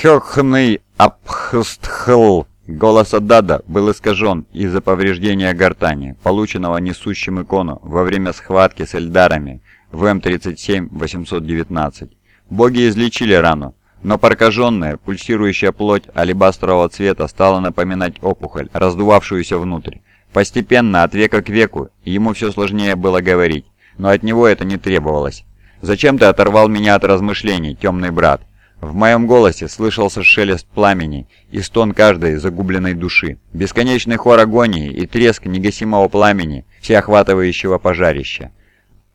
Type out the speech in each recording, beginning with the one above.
Хёхный Апхстхл. Голос Аддада был искажен из-за повреждения гортани, полученного несущим икону во время схватки с Эльдарами в М-37-819. Боги излечили рану, но прокаженная, пульсирующая плоть алебастрового цвета стала напоминать опухоль, раздувавшуюся внутрь. Постепенно, от века к веку, ему все сложнее было говорить, но от него это не требовалось. «Зачем ты оторвал меня от размышлений, темный брат?» В моем голосе слышался шелест пламени и стон каждой загубленной души, бесконечный хор агонии и треск негасимого пламени всеохватывающего пожарища.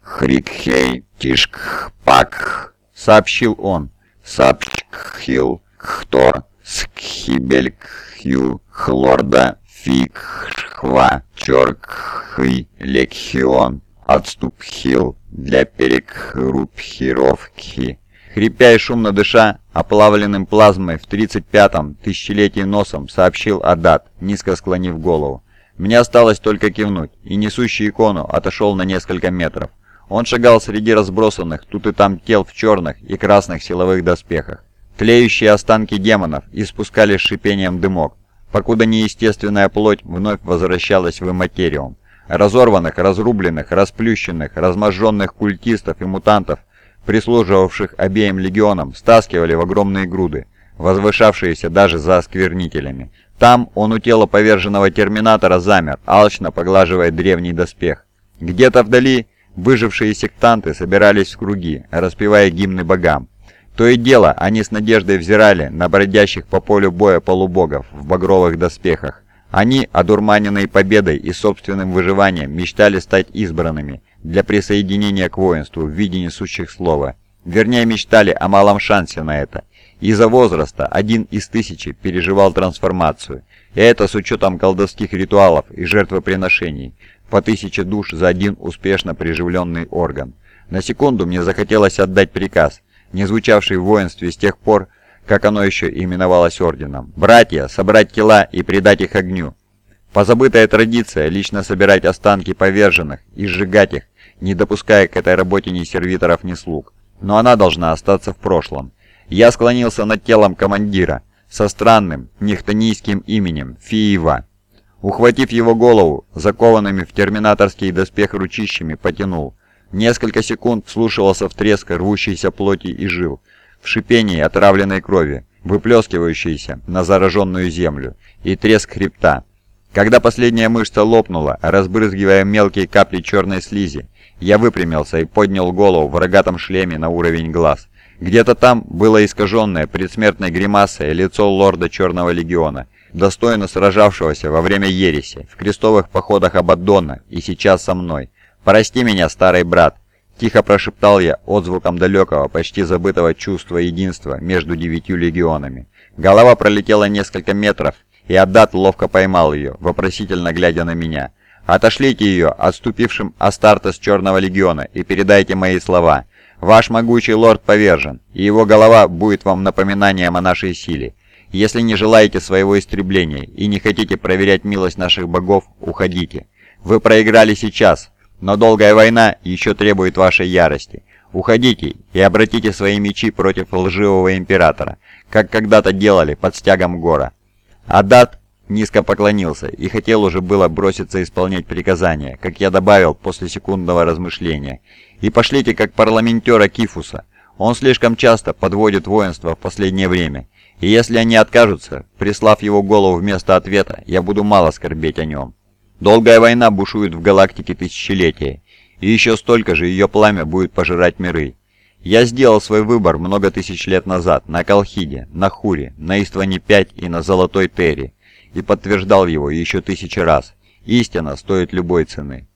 «Хрикхей тишкпак», — сообщил он. «Сапчхил хтор скхибелькхю хлорда фикхва чоркхы лекхион отступхил для перекрупхировки». Хрипя и шумно дыша, оплавленным плазмой в 35-м тысячелетии носом, сообщил Адат, низко склонив голову. Мне осталось только кивнуть, и несущий икону отошел на несколько метров. Он шагал среди разбросанных тут и там тел в черных и красных силовых доспехах. Тлеющие останки демонов испускали шипением дымок, покуда неестественная плоть вновь возвращалась в материум. Разорванных, разрубленных, расплющенных, разможженных культистов и мутантов – прислуживавших обеим легионам, стаскивали в огромные груды, возвышавшиеся даже за осквернителями. Там он у тела поверженного терминатора замер, алчно поглаживая древний доспех. Где-то вдали выжившие сектанты собирались в круги, распевая гимны богам. То и дело, они с надеждой взирали на бродящих по полю боя полубогов в багровых доспехах. Они, одурманенные победой и собственным выживанием, мечтали стать избранными – для присоединения к воинству в виде несущих слова. Вернее, мечтали о малом шансе на это. Из-за возраста один из тысячи переживал трансформацию, и это с учетом колдовских ритуалов и жертвоприношений, по тысяче душ за один успешно приживленный орган. На секунду мне захотелось отдать приказ, не звучавший в воинстве с тех пор, как оно еще именовалось орденом. «Братья, собрать тела и предать их огню». Позабытая традиция лично собирать останки поверженных и сжигать их, не допуская к этой работе ни сервиторов, ни слуг. Но она должна остаться в прошлом. Я склонился над телом командира со странным, нехтонийским именем Фиева. Ухватив его голову, закованными в терминаторский доспех ручищами, потянул. Несколько секунд вслушивался в треск рвущейся плоти и жил, в шипении отравленной крови, выплескивающейся на зараженную землю, и треск хребта. Когда последняя мышца лопнула, разбрызгивая мелкие капли черной слизи, я выпрямился и поднял голову в рогатом шлеме на уровень глаз. Где-то там было искаженное предсмертной гримасой лицо лорда Черного Легиона, достойно сражавшегося во время ереси, в крестовых походах Абаддона и сейчас со мной. «Прости меня, старый брат!» Тихо прошептал я отзвуком далекого, почти забытого чувства единства между девятью легионами. Голова пролетела несколько метров, и Аддат ловко поймал ее, вопросительно глядя на меня. «Отошлите ее, отступившим Астартес Черного Легиона, и передайте мои слова. Ваш могучий лорд повержен, и его голова будет вам напоминанием о нашей силе. Если не желаете своего истребления и не хотите проверять милость наших богов, уходите. Вы проиграли сейчас, но долгая война еще требует вашей ярости. Уходите и обратите свои мечи против лживого императора, как когда-то делали под стягом гора. Адат низко поклонился и хотел уже было броситься исполнять приказания, как я добавил после секундного размышления. «И пошлите как парламентера Кифуса. Он слишком часто подводит воинство в последнее время, и если они откажутся, прислав его голову вместо ответа, я буду мало скорбеть о нем. Долгая война бушует в галактике тысячелетия, и еще столько же ее пламя будет пожирать миры. Я сделал свой выбор много тысяч лет назад на Колхиде, на Хуре, на Истване-5 и на Золотой Терри, и подтверждал его еще тысячи раз. Истина стоит любой цены.